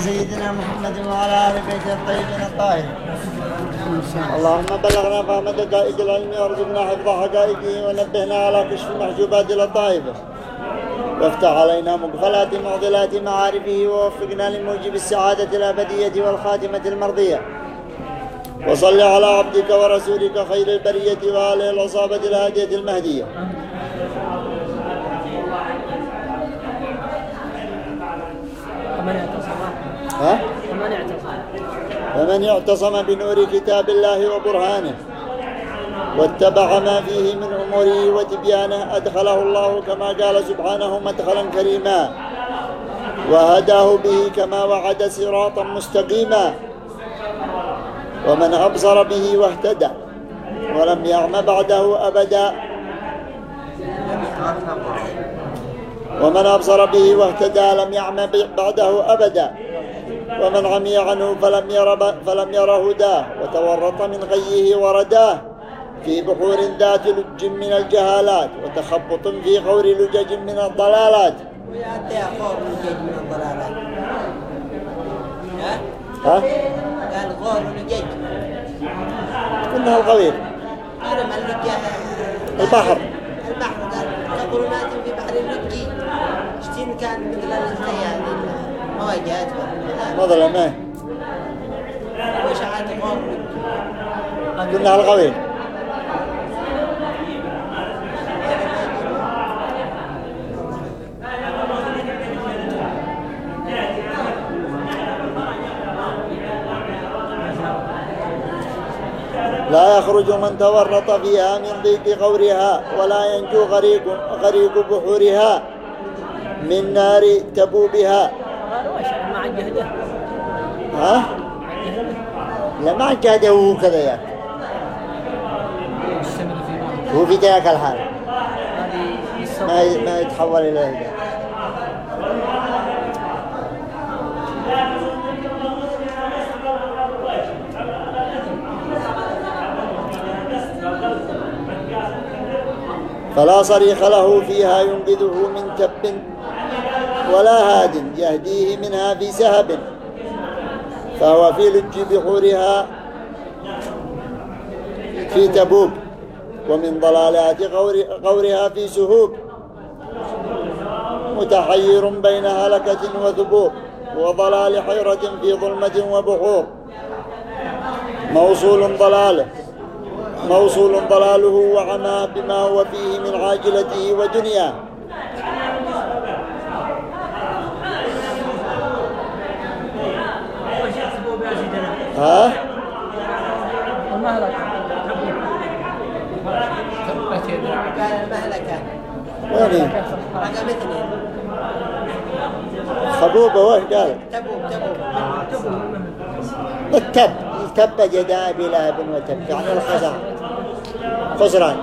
سيدنا محمد وعلى آل بيته الطيبين الطاهرين. اللهم بلغنا فهم دقائق العلم وارزقنا حفظ حقائقه ونبهنا على كشف المحجوبات للطائفة وافتح علينا مقفلات معضلات معارفه ووفقنا لموجب السعادة الأبدية والخاتمة المرضية. وصل على عبدك ورسولك خير البرية وآله العصابة الهادية المهدية ومن اعتصم ها؟ ومن اعتصم. فمن اعتصم بنور كتاب الله وبرهانه واتبع ما فيه من أموره وتبيانه أدخله الله كما قال سبحانه مدخلا كريما. وهداه به كما وعد صراطا مستقيما. ومن أبصر به واهتدى. ولم يعم بعده أبدا. ومن أبصر به واهتدى لم يعم بعده أبدا. ومن عمي عنه فلم ير, فلم ير هداه وتورط من غيه ورداه في بحور ذات لج من الجهالات وتخبط في غور لجج من الضلالات. ويأتي غور لجيج من الضلالات ها؟ ها؟ قال غور لجيج كلها الغوير البحر. البحر قال كظلمات في بحر اللجي. شتين كان مثل الانتهي المواجهات مظلمة وشعات غور لجي كلها الغوير لا يخرج من تورط فيها من ضيق غورها ولا ينجو غريق, غريق بحورها. من نار تبوبها مع الجهده ها؟ لا ما جاده هو كذا يا يستمر في بعض هو في ذاك الحال. ما ما يتحول إلى هذا فلا صريخ له فيها ينقذه من تب ولا هاد يهديه منها في سهب. فهو في لج بحورها في تبوك ومن ضلالات غور غورها في سهوب. متحير بين هلكة وثبور وضلال حيرة في ظلمة وبحور. موصول ضلاله موصول ضلاله وعمى بما هو فيه من عاجلته ودنياه إيش يحسبوا بها ها؟ المهلك قال المهلكة وين؟ رقم اثنين خبوبة وين قال؟ تبوك تبوك التب التب جدا بلا بن وتب يعني الخسران خسران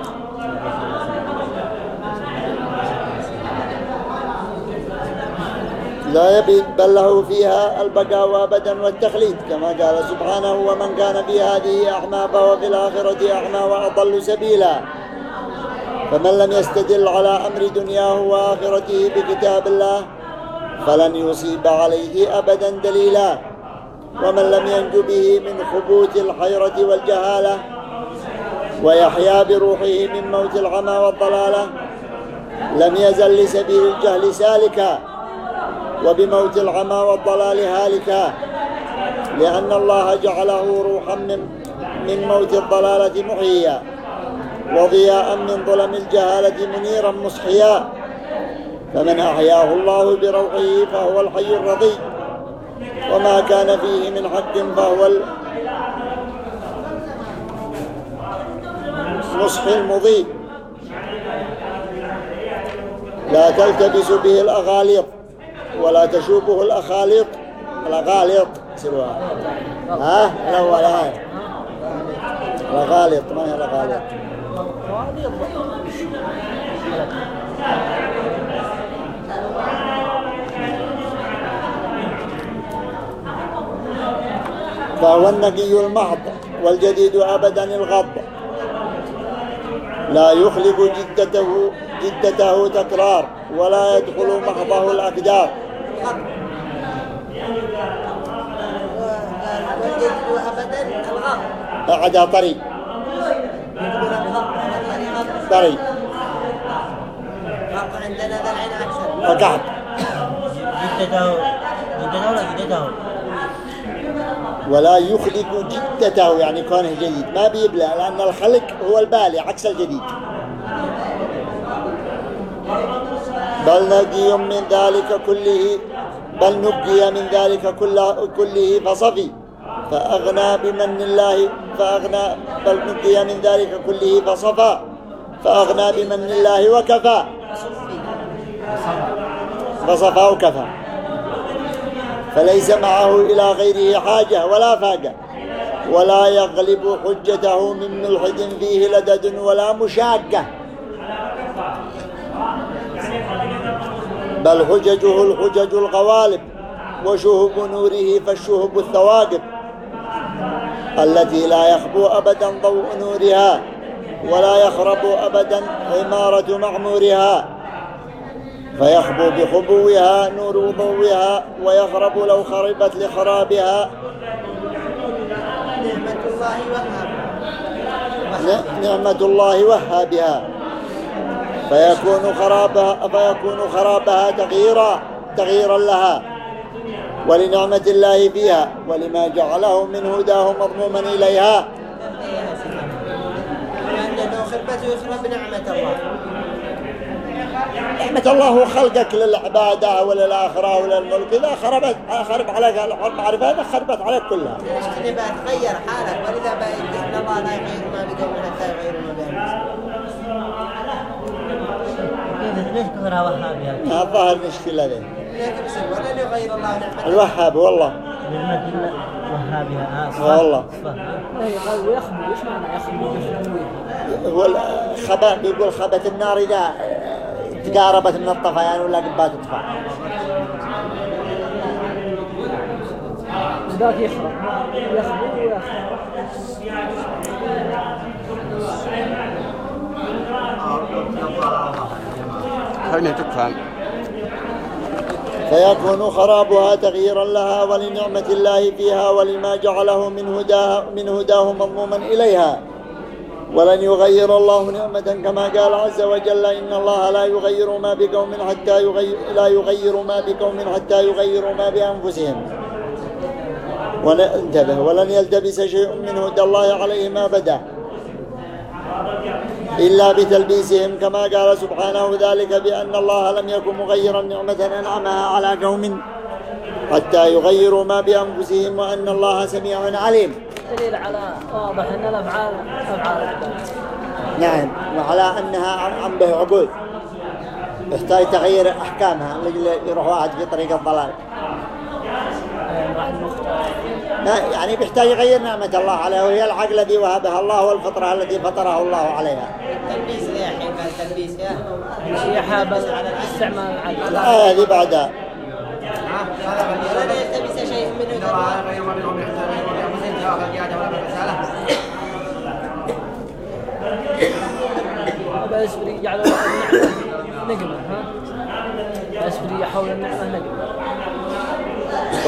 لا يبيد بل له فيها البقاء وابدا والتخليد كما قال سبحانه ومن كان في هذه أعمى فهو في الآخرة أعمى وأضل سبيلا. فمن لم يستدل على أمر دنياه وآخرته بكتاب الله فلن يصيب عليه أبدا دليلا. ومن لم ينج به من خبوت الحيرة والجهالة ويحيا بروحه من موت العمى والضلالة لم يزل لسبيل الجهل سالكا. وبموت العمى والضلال هالكا لأن الله جعله روحا من, من موت الضلالة محيا وضياء من ظلم الجهالة منيرا مصحيا فمن أحياه الله بروحه فهو الحي الرضي. وما كان فيه من حق فهو النصح المضيء لا تلتبس به الأغاليط. ولا تشوبه الأخاليط الأغاليط سلوها ها؟ الأول هاي الأغاليط ما هي الأغاليط فهو النقي المحض والجديد أبدا الغض. لا يخلق جدته جدته تكرار ولا يدخل محضه الأقدار بعدها طري. طري. وكعب جدته جدته ولا جدته ولا يخلق جدته يعني كونه جديد ما بيبلى لأن الخلق هو البالي عكس الجديد. بل نجي من ذلك كله بل نجي من ذلك كله, كله فصفي. فأغنى بمن الله فأغنى بل نجي من ذلك كله فصفى. فأغنى بمن الله وكفى. فصفى وكفى. فليس معه إلى غيره حاجة ولا فاقة ولا يغلب حجته من ملحد فيه لدد ولا مشاكة. بل حججه الحجج الغوالب وشهب نوره فالشهب الثواقب التي لا يخبو أبدا ضوء نورها ولا يخرب أبدا عمارة معمورها. فيخبو بخبوها نور ضوئها ويخرب لو خربت لخرابها. نعمة الله وهاب ن- نعمة الله وهابها. فيكون خرابها فيكون خرابها تغييرا تغييرا لها. ولنعمة الله فيها ولما جعله من هداه مضموما إليها. خربته يخرب الله نعمة الله هو خلقك للعبادة وللآخرة وللملك. إذا خربت خرب عليك المعرفة هذا خربت عليك كلها. المشكلة بقى تغير حالك ولذا بقى إن الله لا يغير ما بقوم حتى يغير ما هذه؟ الظاهر المشكلة ذي الوهاب والله. والله. يخبو هو بيقول خبت النار إذا تقاربت من الطفيان ولا قبات تطفى. ذاك يخرب حين تكفى. فيكون خرابها تغييرا لها ولنعمة الله فيها ولما جعله من هداه, من هداه مضموما إليها. ولن يغير الله نعمة كما قال عز وجل إن الله لا يغير ما بقوم حتى يغير لا يغير ما بقوم حتى يغيروا ما بأنفسهم. ولن يلتبس شيء من هدى الله عليهم أبدا إلا بتلبيسهم كما قال سبحانه ذلك بأن الله لم يكن مغيرا نعمة أنعمها على قوم حتى يغيروا ما بأنفسهم وأن الله سميع عليم. دليل على واضح أن الافعال افعال العباد. نعم وعلى أنها عم به عقول. يحتاج تغيير أحكامها لجل يروح واحد في طريق الضلال. يعني يعني بيحتاج يغير نعمة الله عليه وهي العقل الذي وهبها الله والفطرة التي فطره الله عليها. تلبيس يا حين قال تلبيس يا الشيحة بل استعمال العقل الآية هذه بعدها. ولن يلتبس شيء من هدى الله بس بري جعلوا النعمة نقمة ها؟ بس بري حول النعمة نقمة.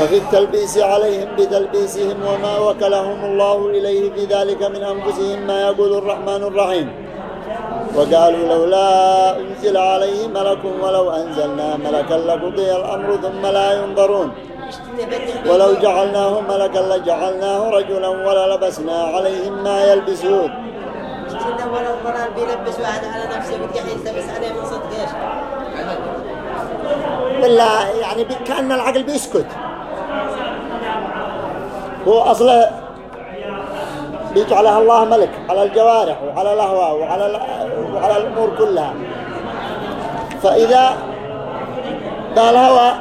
وفي التلبيس عليهم بتلبيسهم وما وكلهم الله إليه في ذلك من أنفسهم ما يقول الرحمن الرحيم. وقالوا لولا أنزل عليه ملك ولو أنزلنا ملكا لقضي الأمر ثم لا ينظرون. ولو جعلناه ملكا لجعلناه رجلا وللبسنا عليهم ما يلبسون. إنه ولو بيلبس واحد على نفسه عليه من صدق إيش؟ بالله يعني كأن العقل بيسكت. هو أصله بيجعلها الله ملك على الجوارح وعلى الأهواء وعلى, وعلى الأمور كلها. فإذا بالهوى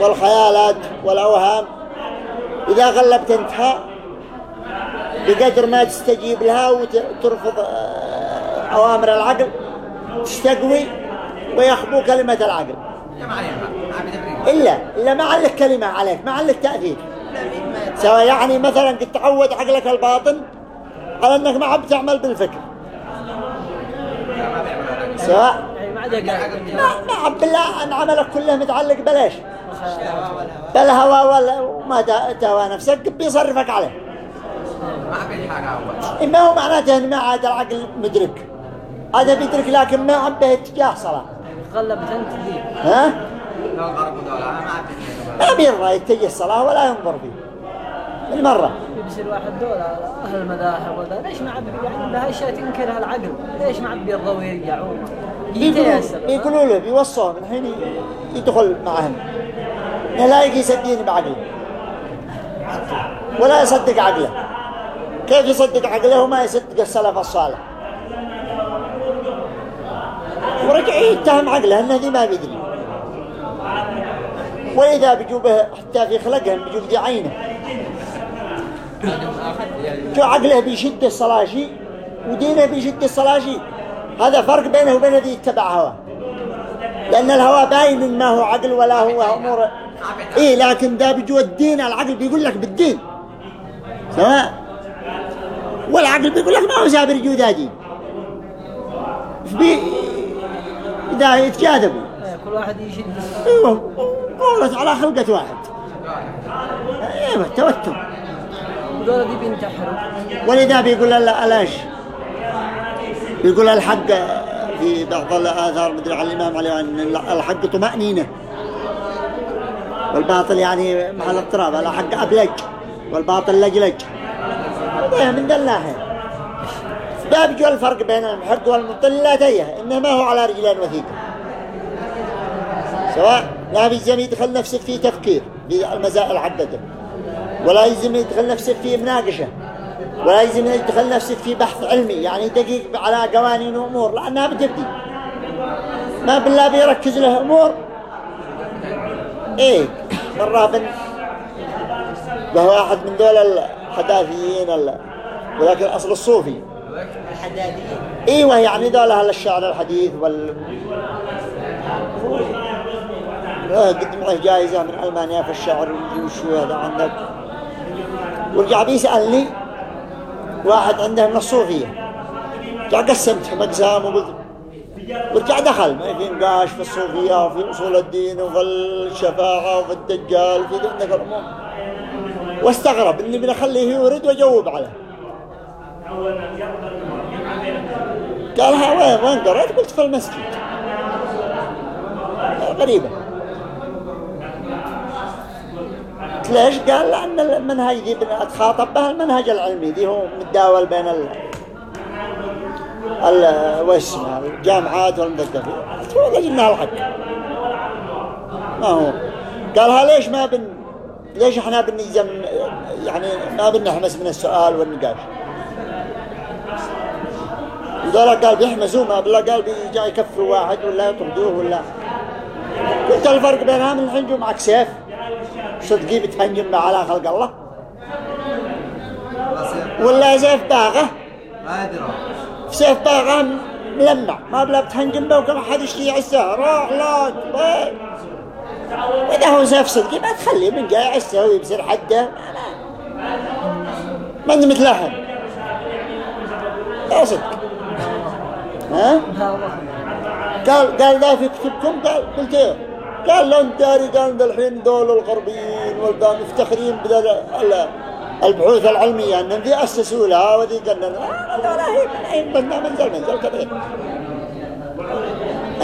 والخيالات والأوهام إذا غلبت أنتها بقدر ما تستجيب لها وترفض آه، أوامر العقل تستقوي ويخبو كلمة العقل. إلا إلا ما عليك كلمة عليك ما عليك تأثير. سواء يعني مثلا قد تعود عقلك الباطن على أنك ما عم تعمل بالفكر. سواء ما عم بالله أن عملك كله متعلق بلاش بالهوى ولا وما تهوى نفسك بيصرفك عليه. ما هو معناته إن ما عاد العقل مدرك. هذا بيدرك لكن ما عبه اتجاه صلاة. غلبت انت ها؟ ما بيرضى يتجه الصلاة ولا ينظر فيه. بالمرة بيصير واحد دول على أهل المذاهب وذا. ليش ما عاد يعني عندها اشياء تنكرها العقل ليش ما عاد بيرضوا بيقولوا, يتيسر بيقولوا له بيوصوه من حين يدخل معهم. لا الدين بعقله. ولا يصدق عقله. كيف يصدق عقله وما يصدق السلف الصالح؟ ورجع يتهم عقله إنه ذي ما بيدري. وإذا بيجوبه حتى في خلقهم بيجوب ذي عينه. عقله بيشد الصلاة شيء ودينه بيشد الصلاة شيء هذا فرق بينه وبين الذي يتبع هواه. لأن الهوى باين ما هو عقل ولا هو أمور. إيه لكن ده بيجو الدين العقل بيقول لك بالدين. سواء. والعقل بيقول لك ما هو سابر يجو ذا دين. بي إذا يتجاذبوا كل واحد يشد أيوه. قولت على خلقة واحد. أيوه توتر. ودول دي بينتحروا. ولذا بيقول لا ألاش؟ بيقول الحق في بعض الآثار مدري على الإمام علي أن الحق طمأنينة. والباطل يعني مع الاضطراب الحق أبلج والباطل لجلج هذا من الناحية باب جو الفرق بين المحق والمبطل لا تيه إنما هو على رجلين وثيقة. سواء لا بيلزم يدخل نفسك في تفكير في المسائل حقته. ولا يلزم يدخل نفسك في مناقشة. ولا يلزم يدخل نفسك في بحث علمي. يعني دقيق على قوانين وأمور. لأنها بتبدي. ما بالله بيركز له أمور. إيه. مرة بن وهو واحد من دول الحداثيين ال- ولكن أصل الصوفي. الحدادية أيوه يعني دول أهل الشعر الحديث وال آه، قد معه جائزة من ألمانيا في الشعر وشو هذا عندك. ورجع بيسألني واحد عنده من الصوفية. رجع قسمتهم أقسام ورجع دخل. ما في نقاش في الصوفية وفي أصول الدين وفي الشفاعة وفي الدجال وفي عندك الأمور واستغرب إني بنخليه يورد وأجاوب عليه. قال ها وين وين قلت في المسجد. غريبة قلت ليش؟ قال لأن المنهج دي أتخاطب بها المنهج العلمي. دي هو متداول بين ال ال الجامعات والمدرسة. قلت والله جبنا الحق ما هو. قالها ليش ما بن ليش إحنا بنلزم يعني ما بنحمس من السؤال والنقاش؟ وذولا قال بيحمسوا ما بالله قال بيجا يكفروا واحد ولا يطردوه ولا قلت الفرق بينها من الحين معك سيف. صدقي بتهنجم على خلق الله. ولا سيف باغة سيف باغة ملمع. ما بلا بتهنجم به وكم حد يشتي عساه روح لا. وإذا هو سيف صدقي ما تخليه من جاي عساه ويبصر حده. ما انت متلحن لا صدق. ها؟ قال قال لا في كتبكم؟ قال قلت إيه؟ قال انت داري قال الحين دول الغربيين والبان مفتخرين البحوث العلمية. انهم ذي أسسوا لها وذي قلنا لا لا هي من اين بدنا منزل كبير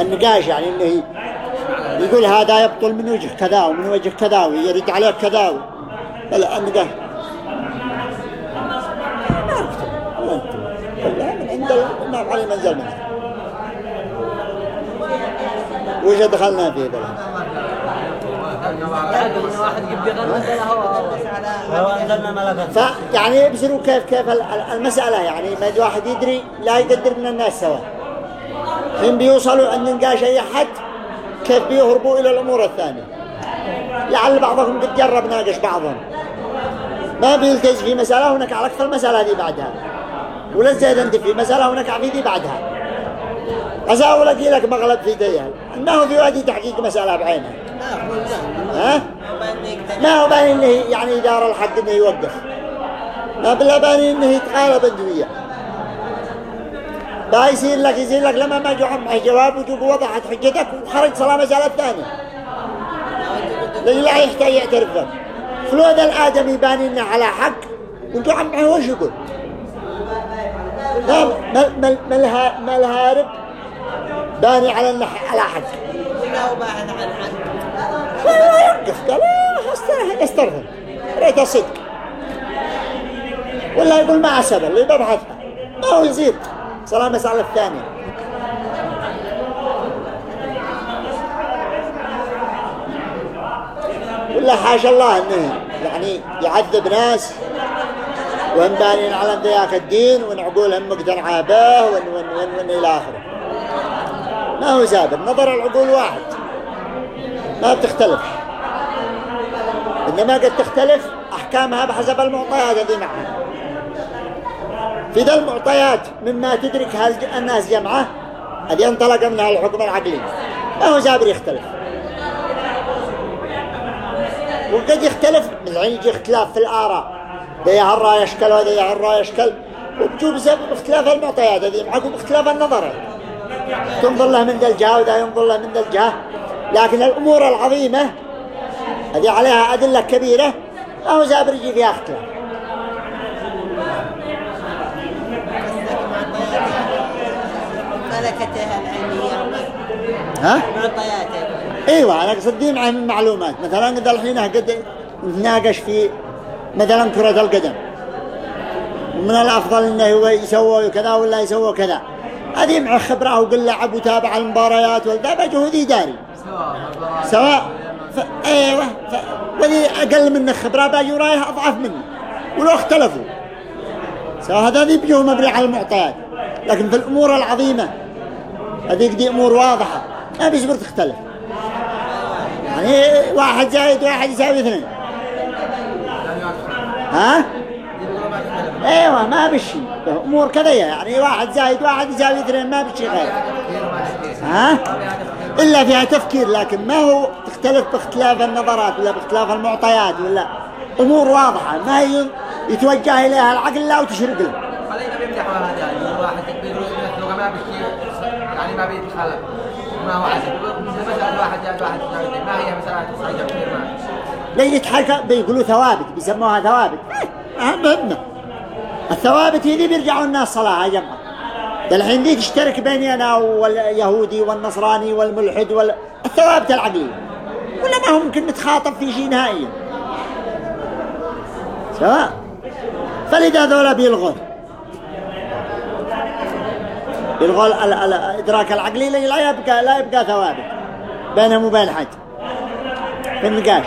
النقاش يعني إنه ي- يقول هذا يبطل من وجه كذا ومن وجه كذا ويرد عليه كذا لا النقاش. ما علي منزل منزل وش دخلنا فيه؟ ذا العقل إن واحد يبي يغنى له هو لو أنزلنا ملكا فيعني يبصروا كيف كيف ال- ال- المسألة يعني. ما واحد يدري لا يقدر من الناس سوا. حين بيوصلوا أن ننقاش أي حد كيف بيهربوا إلى الأمور الثانية. لعل بعضهم قد جرب ناقش بعضهم. ما بيلتز في مسألة ونكع لك في المسألة دي بعدها. ولا زيد أنت في مسألة ونكع في دي بعدها. أساول أقي لك مغلب في ديال أنه في وادي تحقيق مسألة بعينها ها؟ ما هو باين إنه يعني دار الحق إنه يوقف. ما بالله باين إنه يتقالب الدنيا لا يصير لك يصير لك لما ما جو معه جواب وجوب وضحت حجتك وخرج صلاة مسألة ثانية. لا يحتاج يعترف. لك فلود الآدمي بان إنه على حق وانتوا عم معه وش يقول؟ لا الها- ما الهارب؟ باني على على حد ولا هو باحث عن حد لا يوقف قال آه، استرهن استرهن ريت صدق ولا يقول ما عسب اللي ببحثها ما هو يزيد صلاة المسألة الثانية ولا حاشا الله انه يعني يعذب ناس وهم بانين على ذاك الدين وان عقولهم مقتنعة به وان وان وان, وان إلى اخره ما هو سابق نظر العقول واحد ما بتختلف. إنما قد تختلف أحكامها بحسب المعطيات هذه معها. في ذا المعطيات مما تدرك الناس جمعة هذه انطلق منها الحكم العقلي. ما هو زابر يختلف. وقد يختلف من يجي اختلاف في الآراء. ذا يهرى يشكل وذا يهرى يشكل. وبجو بسبب اختلاف المعطيات هذه معكم اختلاف النظرات تنظر له من ذا الجهة وذا ينظر له من ذا الجهة. لكن الأمور العظيمة هذه عليها أدلة كبيرة. ما هو سابر يجي فيها اختلاف ملكتها العلمية. ها؟ معطياته إيوه أنا قصدي معه من معلومات. مثلا قد الحين قد نتناقش في مثلا كرة القدم. ومن الأفضل إنه هو يسوي كذا ولا يسوي كذا. هذه مع خبرة وقل لعب وتابع المباريات ولا جهود اداري سواء ف... أيوه ف... واللي أقل منه خبرة باجي ورايه أضعف منه. ولو اختلفوا. سواء هذا ذي بيجوا مبني على المعطيات. لكن في الأمور العظيمة هذيك دي أمور واضحة. ما بيصبر تختلف. يعني واحد زائد واحد يساوي اثنين. ها؟ إيوه ما بشي أمور كذا يعني. واحد زائد واحد يساوي اثنين ما بشي غير. ها؟ إلا فيها تفكير لكن ما هو تختلف باختلاف النظرات ولا باختلاف المعطيات ولا أمور واضحة ما هي يتوجه إليها العقل لا وتشرق له خلينا بيمدحوا هذا يعني واحد بيقول مثله ما بيشي يعني ما بيتخلق ما هو عزب مثلا واحد جاب واحد ما هي مسألة تصعيد كثير ما يتحرك بيقولوا ثوابت بيسموها ثوابت. إيه، مهمة الثوابت هذي بيرجعوا الناس صلاة يا جماعة. ده الحين دي تشترك بيني أنا واليهودي والنصراني والملحد وال... الثوابت العقلية ولا ما هو ممكن نتخاطب في شيء نهائيا سواء فلذا ذولا بيلغون. يلغوا ال- ال- الإدراك العقلي لا يبقى لا يبقى ثوابت. بينهم وبين حد. في النقاش.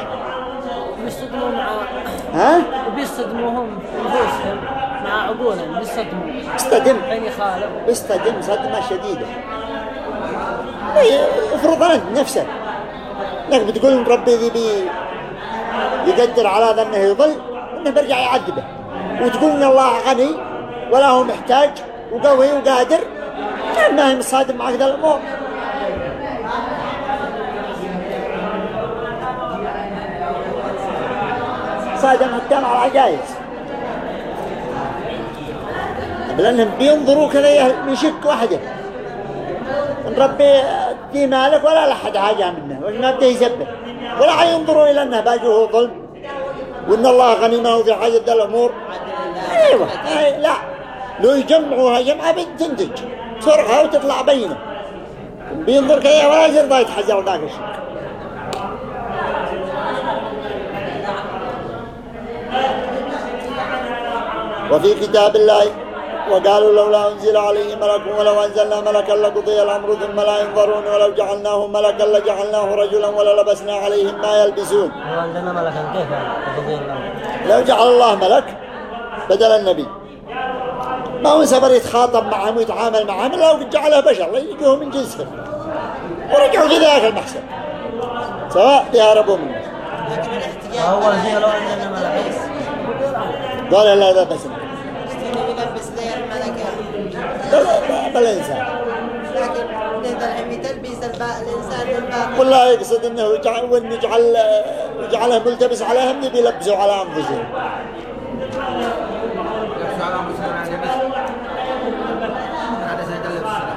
بيصطدموا ها؟ وبيصطدموهم نفوسهم عقولهم بيصطدموا استدم. حين يخالف استدم صدمة شديدة. افرض أنت نفسك. انك بتقول ربي ذي بي يقدر على هذا إنه يضل إنه بيرجع يعذبه. وتقول إن الله غني ولا هو محتاج وقوي وقادر. ما هي مصادم مع هذا الأمور. صادم حتى مع العجائز لأنهم بينظروا كذا من شك واحدة ربي دي مالك ولا لحد حاجة منه وإنه بده يسبه ولا حينظروا إلى أنه باجوه ظلم وإن الله غني ما هو في حاجة ذا الأمور. أيوة. أي لا. لو يجمعوها جمعة بتنتج ترعى وتطلع بينه بينظر كذا ولا يرضى يتحجر ذاك الشيء. وفي كتاب الله وقالوا لولا أنزل عليه ملك ولو أنزلنا ملكا لقضي الأمر ثم لا ينظرون ولو جعلناه ملكا لجعلناه رجلا وللبسنا عليهم ما يلبسون. لو عندنا ملكا كيف تفضيل الأمر. لو جعل الله ملك بدل النبي. ما هو سبر يتخاطب معهم ويتعامل معهم لو قد جعله بشر يجيهم من جنسهم ورجعوا في ذاك المحسن. سواء بيهربوا منه أول شيء لو عندنا ملكا. قال لا لا بس. بالباطل والله يقصد انه يجعل يجعل يجعله ملتبس عليهم يبي يلبسوا على انفسهم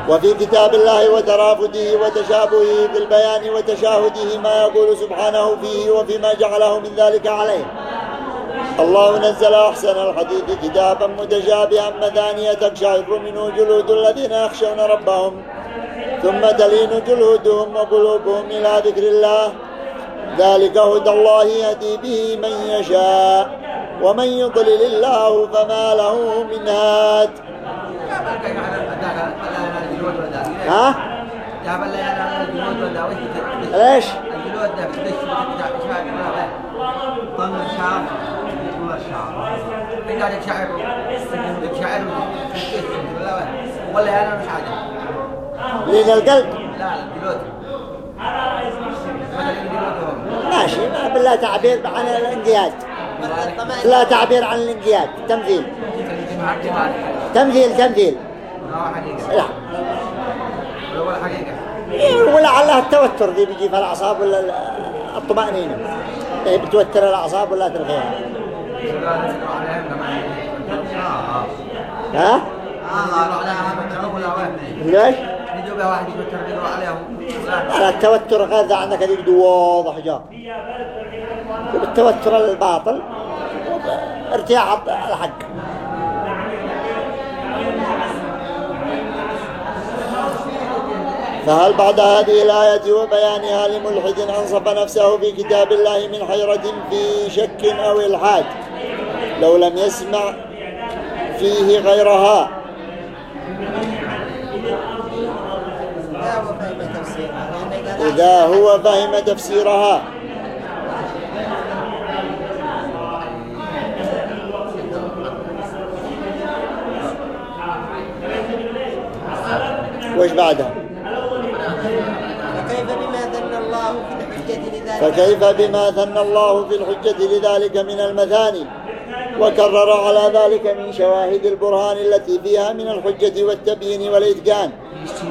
وفي كتاب الله وترافده وتشابهه في البيان وتشاهده ما يقول سبحانه فيه وفيما جعله من ذلك عليه الله نزل أحسن الحديث كتابا متشابها مثانية تقشعر منه جلود الذين يخشون ربهم ثم تلين جلودهم وقلوبهم إلى ذكر الله ذلك هدى الله يهدي به من يشاء ومن يضلل الله فما له من هاد ها؟ ليش؟ شعر إذا لك شعر لك شعر ولا أنا مش عادي لين القلب لا لا هو ماشي. ما بالله تعبير عن الانقياد. لا تعبير عن الانقياد. تمثيل. تمثيل تمثيل. لا. ولا حقيقة ولعلها التوتر ذي بيجي في الأعصاب ولا ال- الطمأنينة. إيه بتوتر الأعصاب ولا ترخيها ها؟ ليش؟ لا التوتر غير عندك هذيك واضح جاء التوتر الباطل ارتياح الحق فهل بعد هذه الآية وبيانها لملحد أنصف نفسه في كتاب الله من حيرة في شك أو إلحاد لو لم يسمع فيه غيرها. إذا هو فهم تفسيرها. وش بعدها؟ فكيف بما ذن الله في الحجة لذلك؟ فكيف بما ثنى الله في الحجة لذلك من المثاني؟ وكرر على ذلك من شواهد البرهان التي فيها من الحجة والتبيين والإتقان.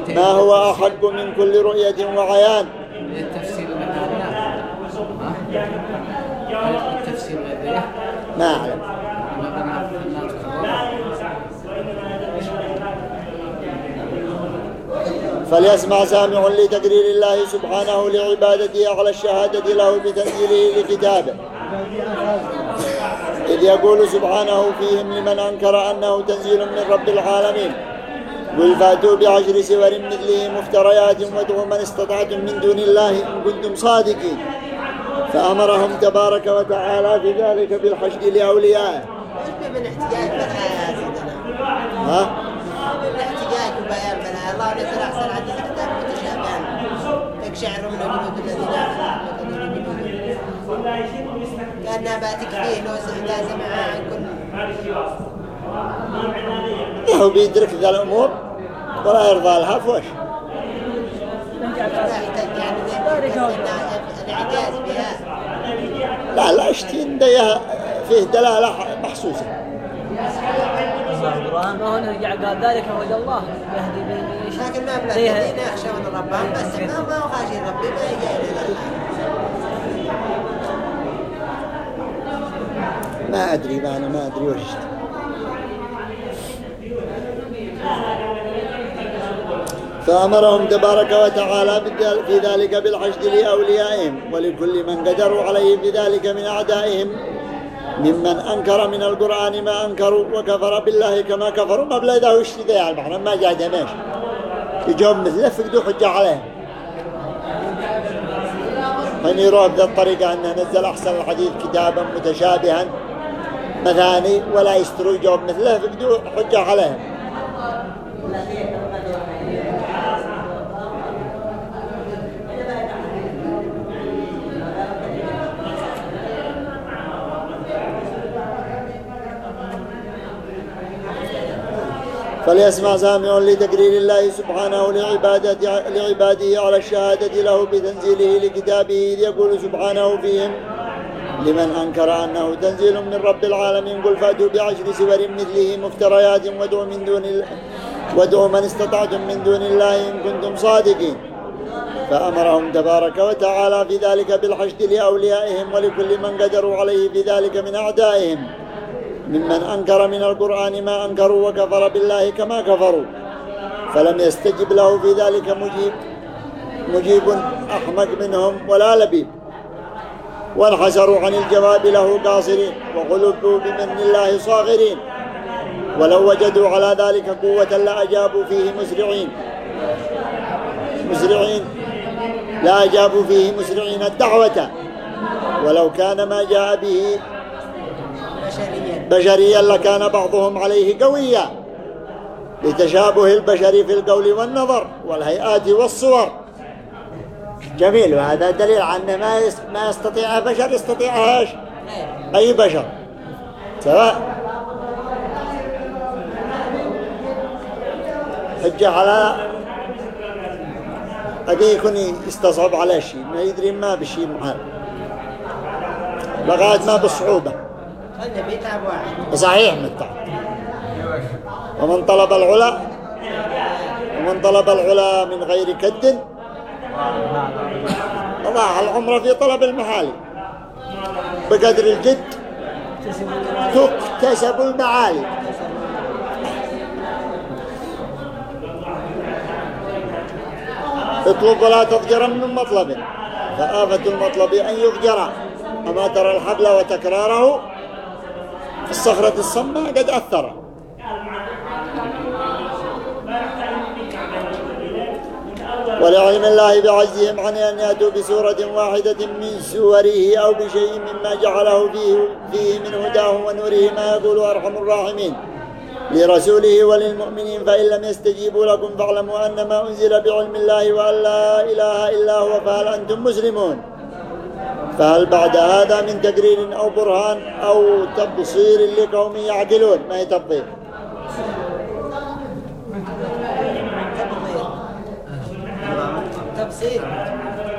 ما هو أحق من كل رؤية وعيان؟ ما أعلم. فليسمع سامع لتقرير الله سبحانه لعبادته على الشهادة له بتنزيله لكتابه. إذ يقول سبحانه فيهم لمن أنكر أنه تنزيل من رب العالمين قل فاتوا بعشر سور مثله مفتريات وادعوا من استطعتم من دون الله إن كنتم صادقين فأمرهم تبارك وتعالى في ذلك بالحشد لأوليائه. ها؟ الله نزل أحسن حديث كتاب متشابها تقشعر من جلود الذين كأنها باتك فيه لو سمع عن كل هو بيدرك ذا الأمور ولا يرضى لها فوش. لا يعني ما لا لا اشتين ده فيه دلالة محسوسة. ما هو نرجع قال ذلك هو الله يهدي به لكن ما بلا الذين يخشون ربهم بس ما ما هو خاشين ربي ما يجي إلى الله ما أدري ما أنا ما أدري وش. فأمرهم تبارك وتعالى في ذلك بالحشد لأوليائهم ولكل من قدروا عليه في ذلك من أعدائهم ممن أنكر من القرآن ما أنكروا وكفر بالله كما كفروا ما بلا إذا وش ذي على المعنى ما جاء دماش يجوم مثله فقدوا حجة عليهم. من يروح بذا الطريقة أنه نزل أحسن الحديث كتابا متشابها مثاني ولا يستروا جواب مثله فقدوا حجة عليهم. فليسمع سامع لتقرير الله سبحانه لعبادة لعباده على الشهادة له بتنزيله لكتابه إذ يقول سبحانه فيهم لمن أنكر أنه تنزيل من رب العالمين قل فأتوا بعشر سور مثله مفتريات وادعوا من دون ال... وادعوا من استطعتم من دون الله إن كنتم صادقين. فأمرهم تبارك وتعالى في ذلك بالحشد لأوليائهم ولكل من قدروا عليه في ذلك من أعدائهم. ممن أنكر من القرآن ما أنكروا وكفر بالله كما كفروا. فلم يستجب له في ذلك مجيب مجيب أحمق منهم ولا لبيب. وانحسروا عن الجواب له قاصرين وغلبوا بمن الله صاغرين. ولو وجدوا على ذلك قوة لأجابوا فيه مسرعين. مسرعين. لا أجابوا فيه مسرعين الدعوة. ولو كان ما جاء به بشريا لكان بعضهم عليه قويا. لتشابه البشر في القول والنظر والهيئات والصور. جميل. وهذا دليل أن ما ما يستطيع بشر يستطيعها إيش؟ أي بشر. سواء حجة على أبي يكون يستصعب على شيء ما يدري ما بشيء معاه لغاية ما بالصعوبة صحيح متعب ومن طلب العلا ومن طلب العلا من غير كد أضاع العمر في طلب المحال بقدر الجد تكتسب المعالي. اطلب ولا تضجر من مطلب. فآفة المطلب أن يضجر أما ترى الحبل وتكراره الصخرة الصماء قد أثر. ولعلم الله بعجزهم عن أن يأتوا بسورة واحدة من سوره أو بشيء مما جعله فيه, فيه من هداه ونوره ما يقول أرحم الراحمين. لرسوله وللمؤمنين فإن لم يستجيبوا لكم فاعلموا أن ما أنزل بعلم الله وأن لا إله إلا هو فهل أنتم مسلمون؟ فهل بعد هذا من تقرير أو برهان أو تبصير لقوم يعقلون؟ ما هي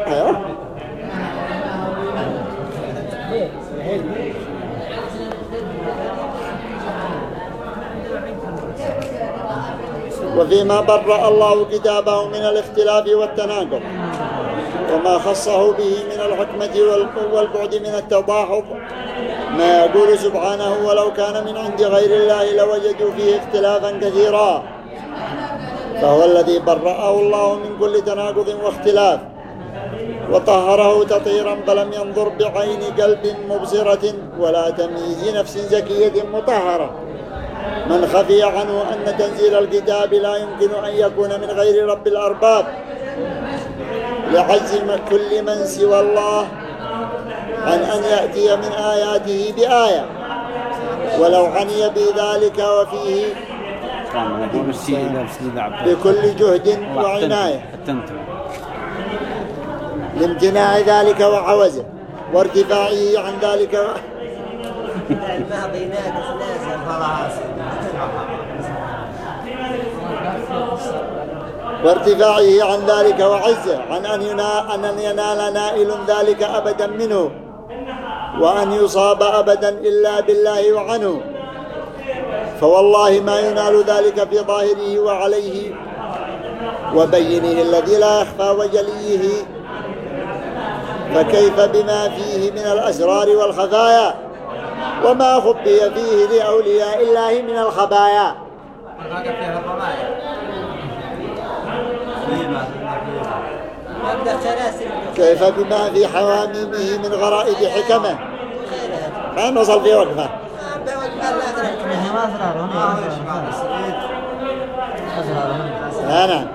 أيوه. وفيما برأ الله كتابه من الاختلاف والتناقض وما خصه به من الحكمة وال- والبعد من التضاحف ما يقول سبحانه ولو كان من عند غير الله لوجدوا فيه اختلافا كثيرا. فهو الذي برأه الله من كل تناقض واختلاف وطهره تطهيرا فلم ينظر بعين قلب مبصرة ولا تمييز نفس زكية مطهرة. من خفي عنه أن تنزيل الكتاب لا يمكن أن يكون من غير رب الأرباب. لعجز كل من سوى الله عن أن يأتي من آياته بآية. ولو عني بذلك وفيه بكل جهد وعناية. التنتم لامتناع ذلك وعوزه وارتفاعه عن ذلك و... الماضي ناقص وارتفاعه عن ذلك وعزه عن أن, ينا... أن ينال نائل ذلك أبدا منه وأن يصاب أبدا إلا بالله وعنه. فوالله ما ينال ذلك في ظاهره وعليه وبينه الذي لا يخفى وجليه فكيف بما فيه من الأسرار والخفايا وما خبي فيه لأولياء الله من الخبايا؟ كيف بما في حواميمه من غرائب حكمه؟ ما نوصل في وقفه. أنا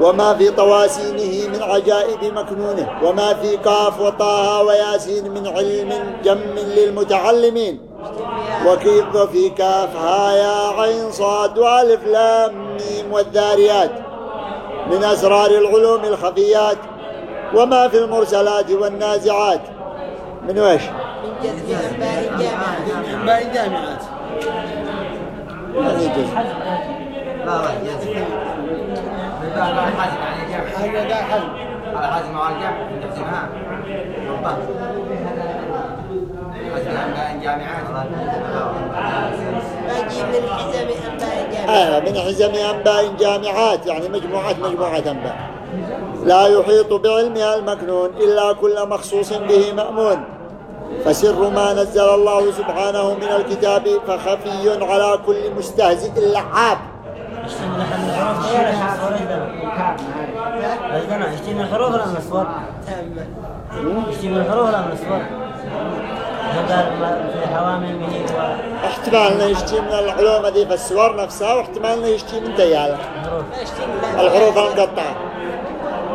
وما في طواسينه من عجائب مكنونه وما في قاف وطه وياسين من علم جم للمتعلمين. وكيف في كاف ها يا عين صاد وألف لام ميم والذاريات. من أسرار العلوم الخفيات وما في المرسلات والنازعات. من وش من جذب أنباء الجامعة باقي جامعات من يجوز لا لا لا حازم على حازم من حزم أنباء جامعات يعني مجموعات مجموعات أنباء. لا يحيط بعلمها المكنون إلا كل مخصوص به مأمون. فسر ما نزل الله سبحانه من الكتاب فخفي على كل مستهزئ لعاب نحن الحروف ولا اشتين اشتين الحروف ولا من من الصور؟ قال ما في حوامل به احتمال انه يشتي من العلوم هذه في السور نفسها واحتمال انه يشتي من من الحروف المقطعة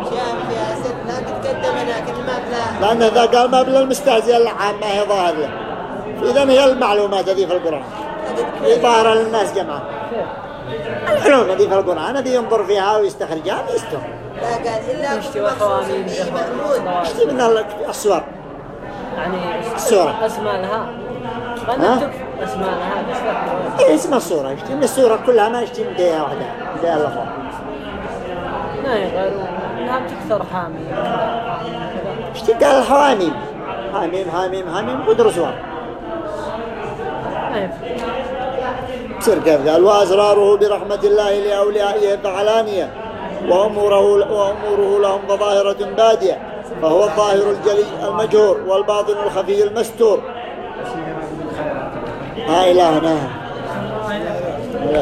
أشياء فيها سر لا تتقدم لكن ما بلا لأن إذا قال ما بلا المستهزئ العامة هي ظاهر له إذا هي المعلومات هذه في القرآن. هي ظاهرة للناس جمعا العلوم هذه في القرآن هذه ينظر فيها ويستخرجها ويستوى لا قال إلا يشتي من الصور. يعني السورة. أسماء لها. أسماء لها. إيه اسم الصورة. يشتي من الصورة كلها ما يشتي من ديها واحدة. من ديها اللفظ ما يغير انها بتكثر حامي. كذا يشتي قال الحواميم حاميم حاميم حاميم ودرسوها. تصير كيف قال؟ وأسراره برحمة الله لأوليائه فعلانية وأموره, وأموره لهم ظاهرة بادية. فهو الظاهر الجلي المجهور والباطن الخفي المستور. لا إله إلا هو